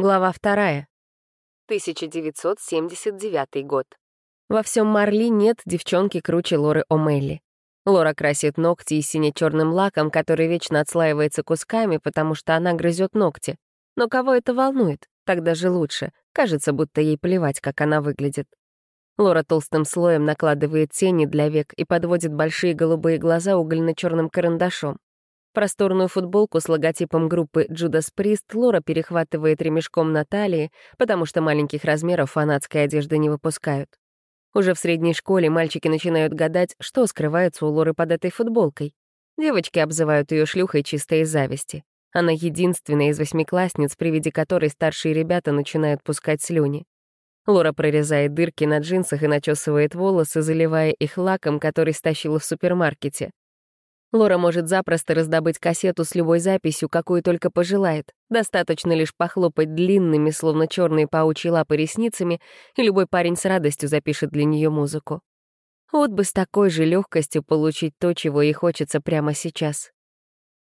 Глава вторая. 1979 год. Во всем Марли нет девчонки круче Лоры О'Мелли. Лора красит ногти и сине-черным лаком, который вечно отслаивается кусками, потому что она грызет ногти. Но кого это волнует? Так даже лучше. Кажется, будто ей плевать, как она выглядит. Лора толстым слоем накладывает тени для век и подводит большие голубые глаза угольно-черным карандашом. Просторную футболку с логотипом группы Judas Priest Лора перехватывает ремешком на талии, потому что маленьких размеров фанатской одежды не выпускают. Уже в средней школе мальчики начинают гадать, что скрывается у Лоры под этой футболкой. Девочки обзывают ее шлюхой чистой зависти. Она единственная из восьмиклассниц, при виде которой старшие ребята начинают пускать слюни. Лора прорезает дырки на джинсах и начесывает волосы, заливая их лаком, который стащила в супермаркете. Лора может запросто раздобыть кассету с любой записью, какую только пожелает. Достаточно лишь похлопать длинными, словно черные паучьи лапы ресницами, и любой парень с радостью запишет для нее музыку. Вот бы с такой же легкостью получить то, чего ей хочется прямо сейчас.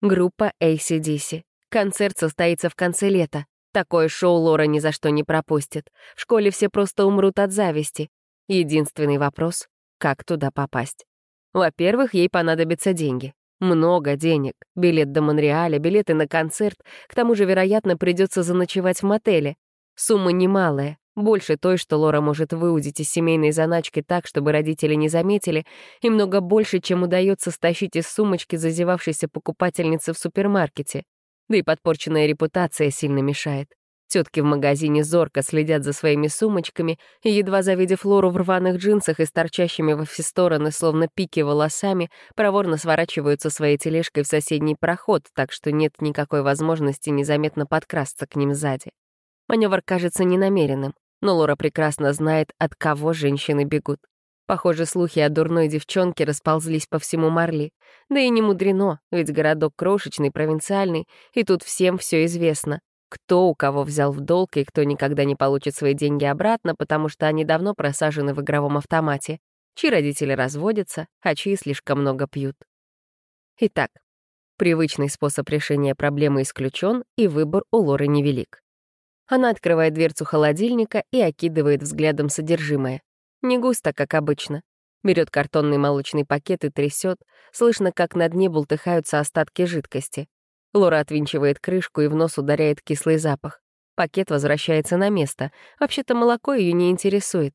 Группа ACDC. Концерт состоится в конце лета. Такое шоу Лора ни за что не пропустит. В школе все просто умрут от зависти. Единственный вопрос — как туда попасть? Во-первых, ей понадобятся деньги. Много денег. Билет до Монреаля, билеты на концерт. К тому же, вероятно, придется заночевать в мотеле. Сумма немалая. Больше той, что Лора может выудить из семейной заначки так, чтобы родители не заметили, и много больше, чем удается стащить из сумочки зазевавшейся покупательницы в супермаркете. Да и подпорченная репутация сильно мешает. Тетки в магазине зорко следят за своими сумочками, и, едва завидев Лору в рваных джинсах и с торчащими во все стороны, словно пики волосами, проворно сворачиваются своей тележкой в соседний проход, так что нет никакой возможности незаметно подкрасться к ним сзади. Маневр кажется ненамеренным, но Лора прекрасно знает, от кого женщины бегут. Похоже, слухи о дурной девчонке расползлись по всему Марли. Да и не мудрено, ведь городок крошечный, провинциальный, и тут всем все известно кто у кого взял в долг и кто никогда не получит свои деньги обратно, потому что они давно просажены в игровом автомате, чьи родители разводятся, а чьи слишком много пьют. Итак, привычный способ решения проблемы исключен, и выбор у Лоры невелик. Она открывает дверцу холодильника и окидывает взглядом содержимое. Не густо, как обычно. Берет картонный молочный пакет и трясет, слышно, как на дне бултыхаются остатки жидкости. Лора отвинчивает крышку и в нос ударяет кислый запах. Пакет возвращается на место. Вообще-то молоко ее не интересует.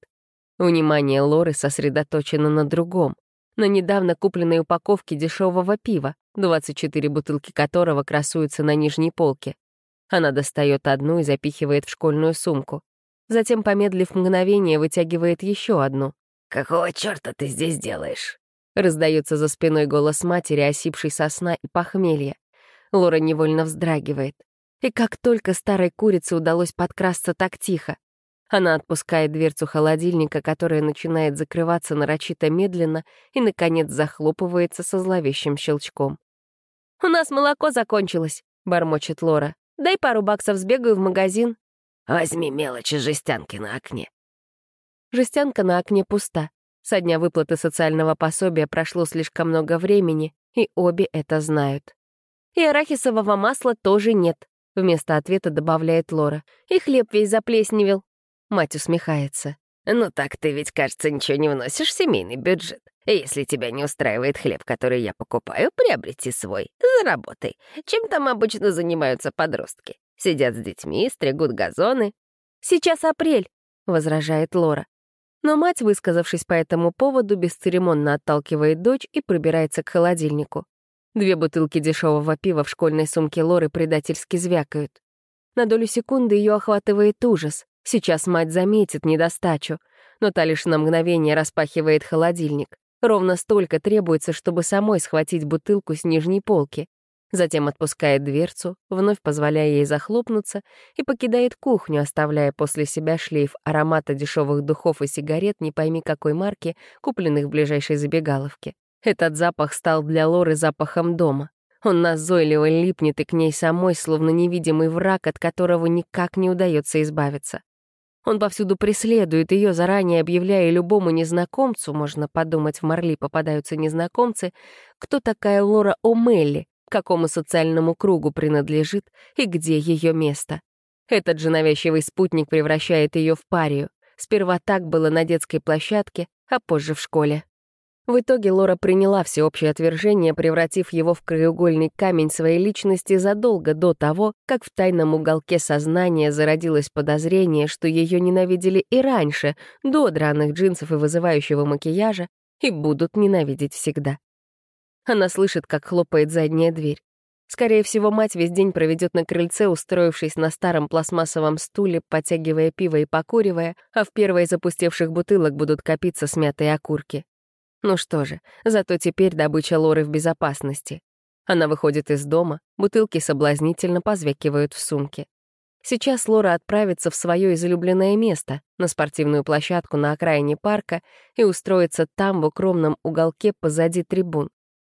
Внимание Лоры сосредоточено на другом. На недавно купленной упаковке дешевого пива, 24 бутылки которого красуются на нижней полке. Она достает одну и запихивает в школьную сумку. Затем, помедлив мгновение, вытягивает еще одну. «Какого черта ты здесь делаешь?» Раздается за спиной голос матери, осипшей сосна и похмелья. Лора невольно вздрагивает. И как только старой курице удалось подкрасться так тихо. Она отпускает дверцу холодильника, которая начинает закрываться нарочито медленно и, наконец, захлопывается со зловещим щелчком. «У нас молоко закончилось», — бормочет Лора. «Дай пару баксов, сбегаю в магазин». «Возьми мелочи жестянки на окне». Жестянка на окне пуста. Со дня выплаты социального пособия прошло слишком много времени, и обе это знают. И арахисового масла тоже нет», — вместо ответа добавляет Лора. «И хлеб весь заплесневел». Мать усмехается. «Ну так ты ведь, кажется, ничего не вносишь в семейный бюджет. Если тебя не устраивает хлеб, который я покупаю, приобрети свой, заработай. Чем там обычно занимаются подростки? Сидят с детьми, стригут газоны». «Сейчас апрель», — возражает Лора. Но мать, высказавшись по этому поводу, бесцеремонно отталкивает дочь и пробирается к холодильнику. Две бутылки дешевого пива в школьной сумке Лоры предательски звякают. На долю секунды ее охватывает ужас. Сейчас мать заметит недостачу, но та лишь на мгновение распахивает холодильник. Ровно столько требуется, чтобы самой схватить бутылку с нижней полки. Затем отпускает дверцу, вновь позволяя ей захлопнуться, и покидает кухню, оставляя после себя шлейф аромата дешевых духов и сигарет не пойми какой марки, купленных в ближайшей забегаловке. Этот запах стал для Лоры запахом дома. Он назойливо липнет и к ней самой, словно невидимый враг, от которого никак не удается избавиться. Он повсюду преследует ее, заранее объявляя любому незнакомцу, можно подумать, в Марли попадаются незнакомцы, кто такая Лора О'Мелли, какому социальному кругу принадлежит и где ее место. Этот же навязчивый спутник превращает ее в парию. Сперва так было на детской площадке, а позже в школе. В итоге Лора приняла всеобщее отвержение, превратив его в краеугольный камень своей личности задолго до того, как в тайном уголке сознания зародилось подозрение, что ее ненавидели и раньше, до драных джинсов и вызывающего макияжа, и будут ненавидеть всегда. Она слышит, как хлопает задняя дверь. Скорее всего, мать весь день проведет на крыльце, устроившись на старом пластмассовом стуле, потягивая пиво и покуривая, а в первой запустевших бутылок будут копиться смятые окурки. Ну что же, зато теперь добыча Лоры в безопасности. Она выходит из дома, бутылки соблазнительно позвякивают в сумке. Сейчас Лора отправится в свое излюбленное место, на спортивную площадку на окраине парка, и устроится там, в укромном уголке позади трибун.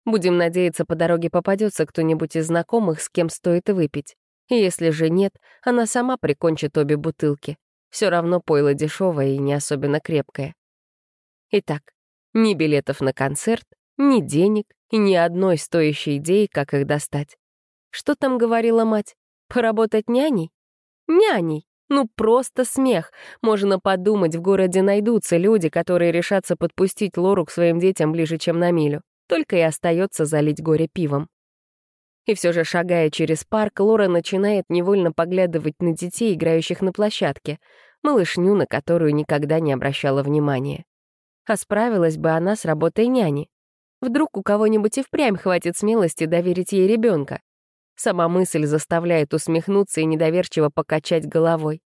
Будем надеяться, по дороге попадется кто-нибудь из знакомых, с кем стоит выпить. И если же нет, она сама прикончит обе бутылки. Все равно пойло дешевое и не особенно крепкое. Итак, ни билетов на концерт, ни денег ни одной стоящей идеи, как их достать. Что там говорила мать? Поработать няней? Няней! Ну, просто смех. Можно подумать, в городе найдутся люди, которые решатся подпустить Лору к своим детям ближе, чем на милю. Только и остается залить горе пивом. И все же, шагая через парк, Лора начинает невольно поглядывать на детей, играющих на площадке, малышню, на которую никогда не обращала внимания. А справилась бы она с работой няни. Вдруг у кого-нибудь и впрямь хватит смелости доверить ей ребенка. Сама мысль заставляет усмехнуться и недоверчиво покачать головой.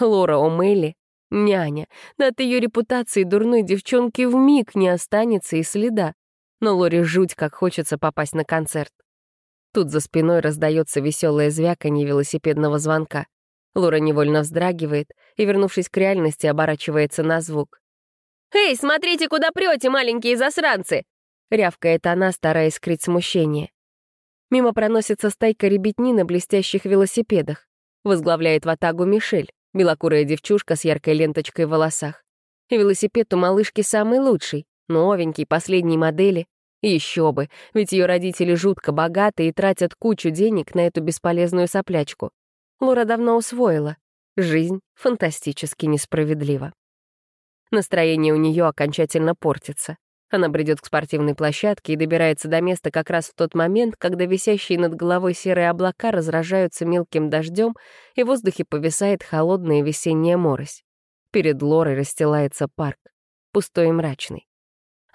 Лора О'Мелли — няня. Да от ее репутации дурной девчонки в миг не останется и следа. Но Лоре жуть, как хочется попасть на концерт. Тут за спиной раздается веселое звяканье велосипедного звонка. Лора невольно вздрагивает и, вернувшись к реальности, оборачивается на звук. «Эй, смотрите, куда прете, маленькие засранцы!» — рявкает она, стараясь скрыть смущение. Мимо проносится стайка ребятни на блестящих велосипедах. Возглавляет ватагу Мишель, белокурая девчушка с яркой ленточкой в волосах. велосипед у малышки самый лучший, новенький, последней модели. еще бы, ведь ее родители жутко богаты и тратят кучу денег на эту бесполезную соплячку. Лора давно усвоила. Жизнь фантастически несправедлива. Настроение у нее окончательно портится. Она бредет к спортивной площадке и добирается до места как раз в тот момент, когда висящие над головой серые облака разражаются мелким дождем, и в воздухе повисает холодная весенняя морось. Перед Лорой расстилается парк, пустой и мрачный.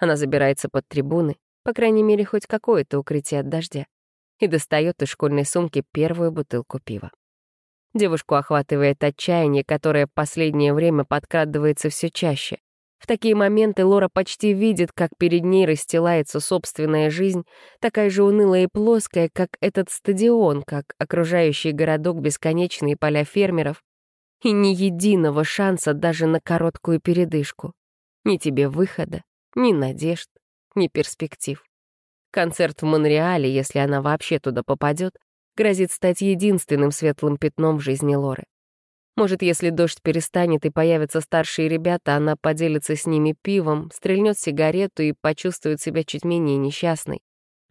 Она забирается под трибуны, по крайней мере, хоть какое-то укрытие от дождя, и достает из школьной сумки первую бутылку пива. Девушку охватывает отчаяние, которое в последнее время подкрадывается все чаще. В такие моменты Лора почти видит, как перед ней расстилается собственная жизнь, такая же унылая и плоская, как этот стадион, как окружающий городок бесконечные поля фермеров, и ни единого шанса даже на короткую передышку. Ни тебе выхода, ни надежд, ни перспектив. Концерт в Монреале, если она вообще туда попадет, грозит стать единственным светлым пятном в жизни Лоры. Может, если дождь перестанет и появятся старшие ребята, она поделится с ними пивом, стрельнет сигарету и почувствует себя чуть менее несчастной.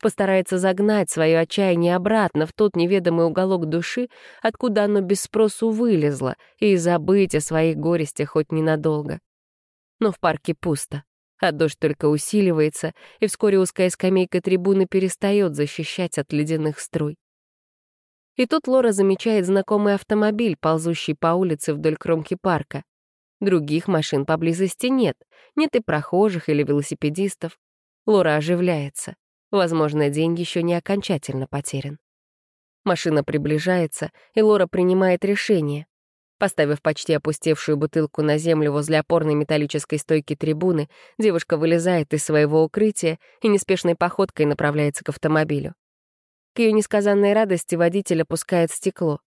Постарается загнать свое отчаяние обратно в тот неведомый уголок души, откуда оно без спросу вылезло, и забыть о своих горестях хоть ненадолго. Но в парке пусто, а дождь только усиливается, и вскоре узкая скамейка трибуны перестает защищать от ледяных струй. И тут Лора замечает знакомый автомобиль, ползущий по улице вдоль кромки парка. Других машин поблизости нет, нет и прохожих или велосипедистов. Лора оживляется. Возможно, день еще не окончательно потерян. Машина приближается, и Лора принимает решение. Поставив почти опустевшую бутылку на землю возле опорной металлической стойки трибуны, девушка вылезает из своего укрытия и неспешной походкой направляется к автомобилю. К ее несказанной радости водитель опускает стекло.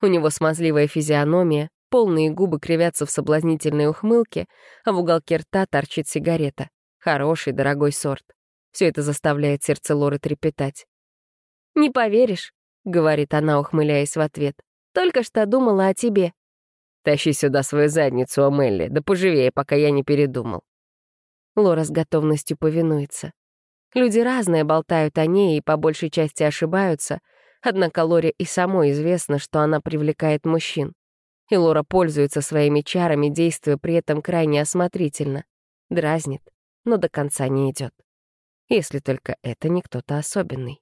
У него смазливая физиономия, полные губы кривятся в соблазнительной ухмылке, а в уголке рта торчит сигарета. Хороший, дорогой сорт. Все это заставляет сердце Лоры трепетать. «Не поверишь», — говорит она, ухмыляясь в ответ. «Только что думала о тебе». «Тащи сюда свою задницу, Амелли, да поживее, пока я не передумал». Лора с готовностью повинуется. Люди разные болтают о ней и по большей части ошибаются, однако Лоре и самой известно, что она привлекает мужчин. И Лора пользуется своими чарами, действуя при этом крайне осмотрительно. Дразнит, но до конца не идет. Если только это не кто-то особенный.